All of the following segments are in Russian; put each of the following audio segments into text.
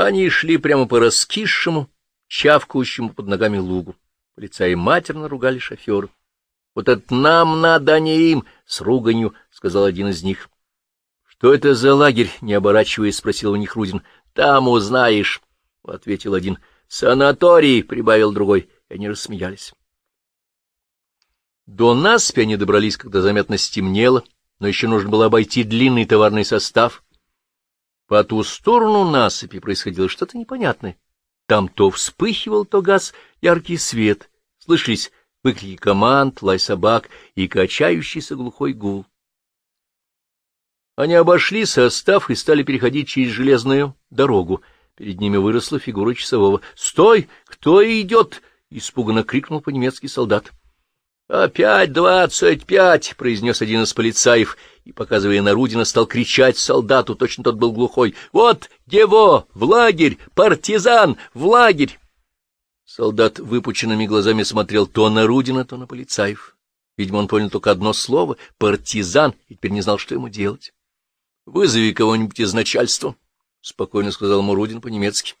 Они шли прямо по раскисшему, чавкающему под ногами лугу. Полицаи матерно ругали шофера. — Вот это нам надо, а не им! — с руганью сказал один из них. — Что это за лагерь? — не оборачиваясь, спросил у них Рудин. — Там узнаешь, — ответил один. — Санаторий, — прибавил другой, и они рассмеялись. До Наспи они добрались, когда заметно стемнело, но еще нужно было обойти длинный товарный состав. По ту сторону насыпи происходило что-то непонятное. Там то вспыхивал, то газ яркий свет, слышались выкрики команд, лай собак и качающийся глухой гул. Они обошли состав и стали переходить через железную дорогу. Перед ними выросла фигура часового. «Стой! Кто идет?» — испуганно крикнул по-немецки солдат. «Опять двадцать пять!» — произнес один из полицаев, и, показывая на Рудина, стал кричать солдату, точно тот был глухой. «Вот его! В лагерь! Партизан! В лагерь!» Солдат выпученными глазами смотрел то на Рудина, то на полицаев. Видимо, он понял только одно слово — «партизан», и теперь не знал, что ему делать. — Вызови кого-нибудь из начальства, — спокойно сказал Мурудин по-немецки. —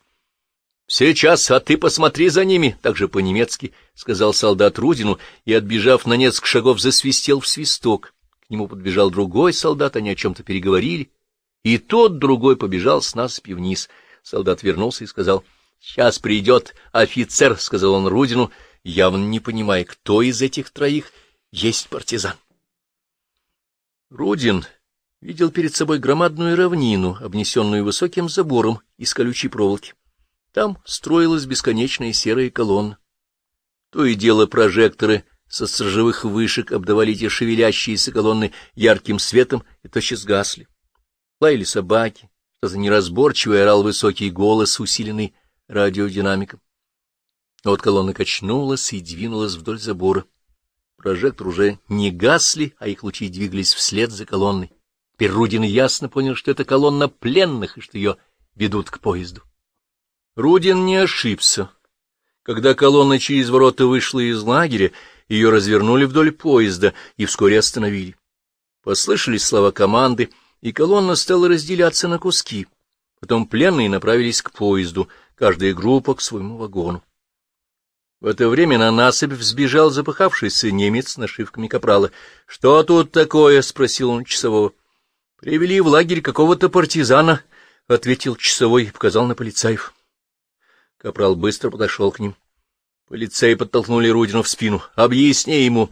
Сейчас, а ты посмотри за ними, — также по-немецки, — сказал солдат Рудину, и, отбежав на несколько шагов, засвистел в свисток. К нему подбежал другой солдат, они о чем-то переговорили, и тот другой побежал с насыпи вниз. Солдат вернулся и сказал —— Сейчас придет офицер, — сказал он Рудину, явно не понимая, кто из этих троих есть партизан. Рудин видел перед собой громадную равнину, обнесенную высоким забором из колючей проволоки. Там строилась бесконечная серая колонна. То и дело прожекторы со сторожевых вышек обдавали эти шевелящиеся колонны ярким светом и тотчас гасли. Лаяли собаки, что-то неразборчивое орал высокий голос, усиленный радиодинамиком. Но вот колонна качнулась и двинулась вдоль забора. Прожектор уже не гасли, а их лучи двигались вслед за колонной. Теперь Рудин ясно понял, что это колонна пленных, и что ее ведут к поезду. Рудин не ошибся. Когда колонна через ворота вышла из лагеря, ее развернули вдоль поезда и вскоре остановили. Послышались слова команды, и колонна стала разделяться на куски. Потом пленные направились к поезду, каждая группа к своему вагону. В это время на насыпь взбежал запыхавшийся немец с нашивками капрала. — Что тут такое? — спросил он часового. — Привели в лагерь какого-то партизана, — ответил часовой и показал на полицаев. Капрал быстро подошел к ним. Полицаи подтолкнули Рудину в спину. — Объясни ему.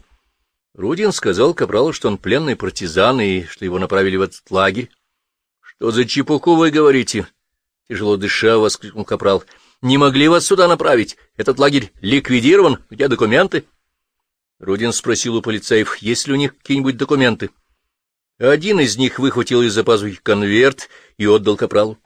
Рудин сказал Капралу, что он пленный партизан и что его направили в этот лагерь. — Что за чепуху вы говорите? —— тяжело дыша, воскликнул Капрал. — Не могли вас сюда направить? Этот лагерь ликвидирован. Где документы? Рудин спросил у полицаев, есть ли у них какие-нибудь документы. Один из них выхватил из-за пазухи конверт и отдал Капралу.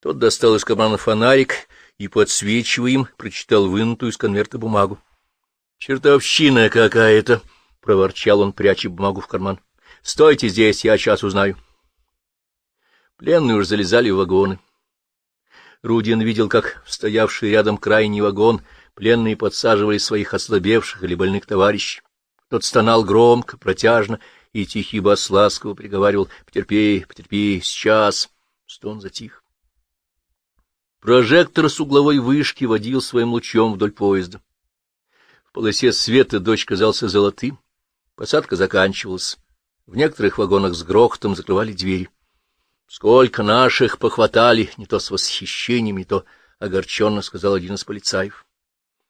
Тот достал из кармана фонарик и, подсвечивая им, прочитал вынутую из конверта бумагу. — Чертовщина какая-то! — проворчал он, пряча бумагу в карман. — Стойте здесь, я сейчас узнаю. Пленные уже залезали в вагоны. Рудин видел, как стоявший рядом крайний вагон пленные подсаживали своих ослабевших или больных товарищей. Тот стонал громко, протяжно, и тихий бас ласково приговаривал «Потерпи, потерпи, сейчас». Стон затих. Прожектор с угловой вышки водил своим лучом вдоль поезда. В полосе света дождь казался золотым. Посадка заканчивалась. В некоторых вагонах с грохотом закрывали двери. Сколько наших похватали, не то с восхищением, не то огорченно, — сказал один из полицаев.